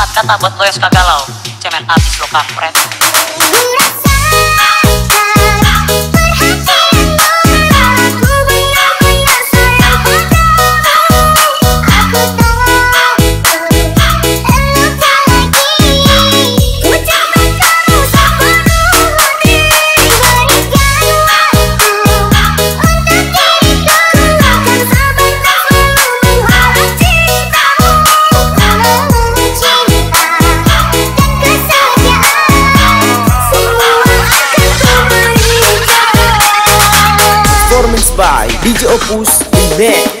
empat kata buat lo yang suka galau. Cemen artis lo kampret DJ Opus e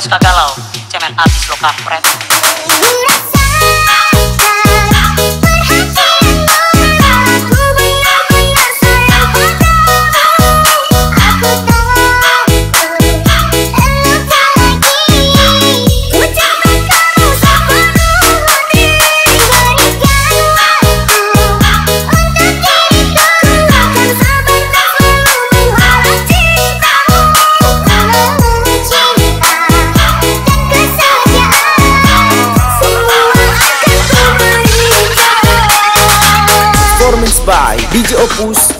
Pesta galau, cemen abis lokal kampret. opus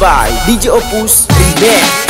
By DJ Opus Remix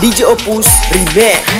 DJ Opus Remix.